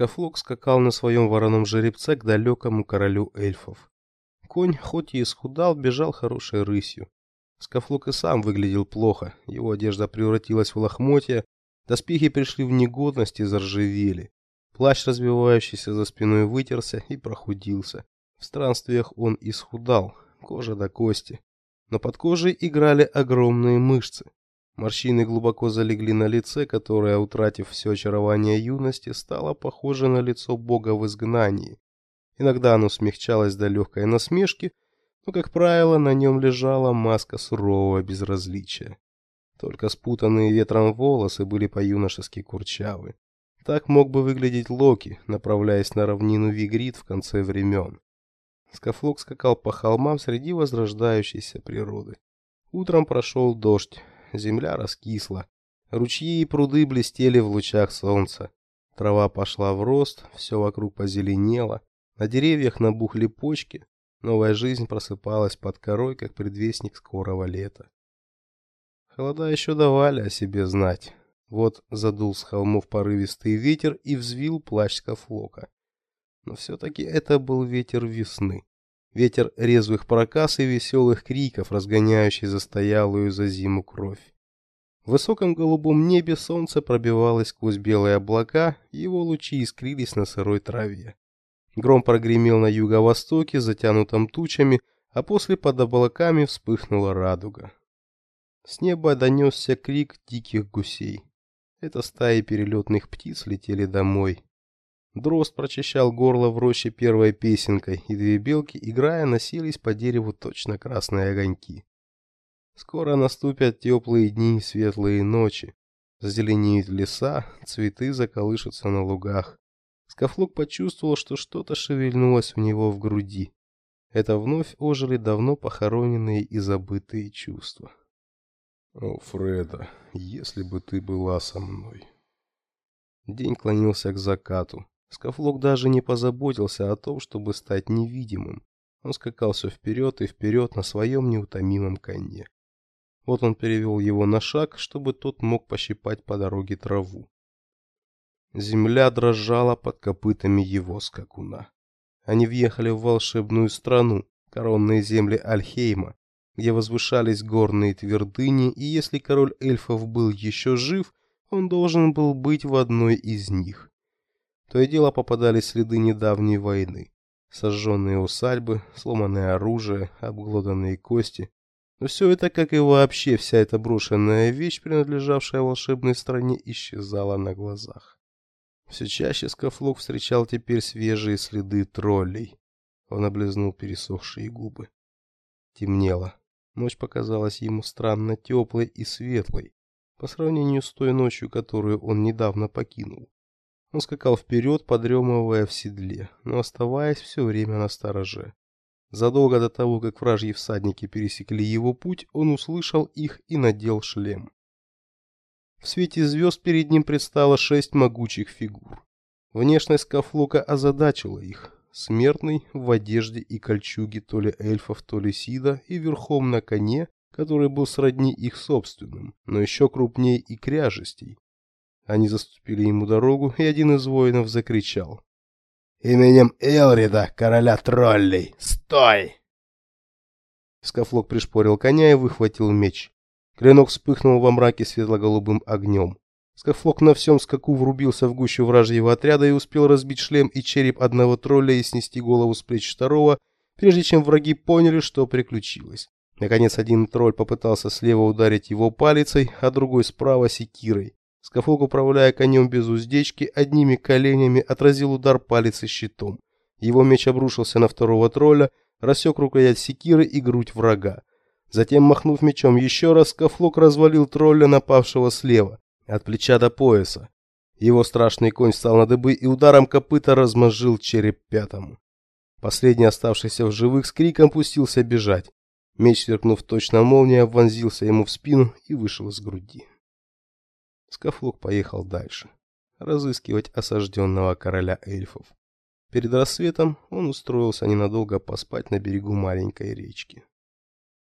Скафлок скакал на своем вороном жеребце к далекому королю эльфов. Конь, хоть и исхудал, бежал хорошей рысью. Скафлок и сам выглядел плохо, его одежда превратилась в лохмотья, доспехи пришли в негодность и заржавели. Плащ, развивающийся за спиной, вытерся и прохудился. В странствиях он исхудал, кожа до кости. Но под кожей играли огромные мышцы. Морщины глубоко залегли на лице, которое, утратив все очарование юности, стало похоже на лицо бога в изгнании. Иногда оно смягчалось до легкой насмешки, но, как правило, на нем лежала маска сурового безразличия. Только спутанные ветром волосы были по-юношески курчавы. Так мог бы выглядеть Локи, направляясь на равнину Вигрид в конце времен. Скафлок скакал по холмам среди возрождающейся природы. Утром прошел дождь, земля раскисла. Ручьи и пруды блестели в лучах солнца. Трава пошла в рост, все вокруг позеленело. На деревьях набухли почки. Новая жизнь просыпалась под корой, как предвестник скорого лета. Холода еще давали о себе знать. Вот задул с холмов порывистый ветер и взвил плащ скафлока. Но все-таки это был ветер весны. Ветер резвых проказ и веселых криков, разгоняющий застоялую за зиму кровь. В высоком голубом небе солнце пробивалось сквозь белые облака, его лучи искрились на сырой траве. Гром прогремел на юго-востоке, затянутом тучами, а после под облаками вспыхнула радуга. С неба донесся крик диких гусей. Это стаи перелетных птиц летели домой. Дрозд прочищал горло в роще первой песенкой, и две белки, играя, носились по дереву точно красные огоньки. Скоро наступят теплые дни и светлые ночи. Зазеленеют леса, цветы заколышутся на лугах. Скафлок почувствовал, что что-то шевельнулось у него в груди. Это вновь ожили давно похороненные и забытые чувства. О, Фреда, если бы ты была со мной. День клонился к закату. Скафлок даже не позаботился о том, чтобы стать невидимым. Он скакал все вперед и вперед на своем неутомимом коне. Вот он перевел его на шаг, чтобы тот мог пощипать по дороге траву. Земля дрожала под копытами его скакуна. Они въехали в волшебную страну, коронные земли Альхейма, где возвышались горные твердыни, и если король эльфов был еще жив, он должен был быть в одной из них. То и дело попадались следы недавней войны. Сожженные усадьбы, сломанное оружие, обглоданные кости. Но все это, как и вообще вся эта брошенная вещь, принадлежавшая волшебной стране, исчезала на глазах. Все чаще Скафлок встречал теперь свежие следы троллей. Он облизнул пересохшие губы. Темнело. Ночь показалась ему странно теплой и светлой, по сравнению с той ночью, которую он недавно покинул. Он скакал вперед, подремывая в седле, но оставаясь все время на стороже. Задолго до того, как вражьи всадники пересекли его путь, он услышал их и надел шлем. В свете звезд перед ним предстало шесть могучих фигур. Внешность Кафлока озадачила их. Смертный в одежде и кольчуге то ли эльфов, то ли сида и верхом на коне, который был сродни их собственным, но еще крупнее и кряжестей, они заступили ему дорогу, и один из воинов закричал. «Именем Элрида, короля троллей, стой!» Скафлок пришпорил коня и выхватил меч. Клинок вспыхнул во мраке светло-голубым огнем. Скафлок на всем скаку врубился в гущу вражьего отряда и успел разбить шлем и череп одного тролля и снести голову с плеч второго, прежде чем враги поняли, что приключилось. Наконец один тролль попытался слева ударить его палицей, а другой справа секирой. Скафолк, управляя конем без уздечки, одними коленями отразил удар палец и щитом. Его меч обрушился на второго тролля, рассек рукоять секиры и грудь врага. Затем, махнув мечом еще раз, Скафлок развалил тролля, напавшего слева, от плеча до пояса. Его страшный конь встал на дыбы и ударом копыта размозжил череп пятому. Последний, оставшийся в живых, с криком пустился бежать. Меч, сверкнув точно молния, вонзился ему в спину и вышел из груди. Скафлок поехал дальше, разыскивать осажденного короля эльфов. Перед рассветом он устроился ненадолго поспать на берегу маленькой речки.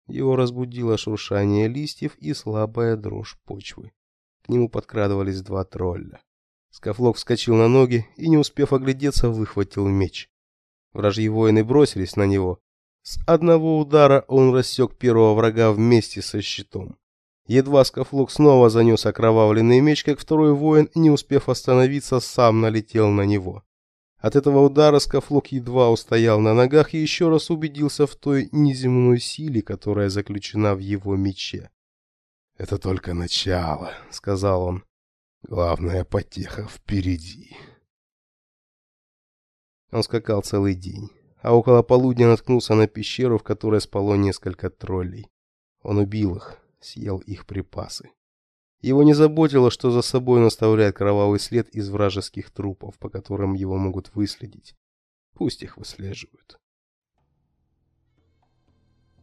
Его разбудило шуршание листьев и слабая дрожь почвы. К нему подкрадывались два тролля. Скафлок вскочил на ноги и, не успев оглядеться, выхватил меч. Вражьи воины бросились на него. С одного удара он рассек первого врага вместе со щитом. Едва Скафлок снова занес окровавленный меч, как второй воин, не успев остановиться, сам налетел на него. От этого удара Скафлок едва устоял на ногах и еще раз убедился в той неземной силе, которая заключена в его мече. «Это только начало», — сказал он. «Главная потеха впереди». Он скакал целый день, а около полудня наткнулся на пещеру, в которой спало несколько троллей. Он убил их, съел их припасы. Его не заботило, что за собой он оставляет кровавый след из вражеских трупов, по которым его могут выследить. Пусть их выслеживают.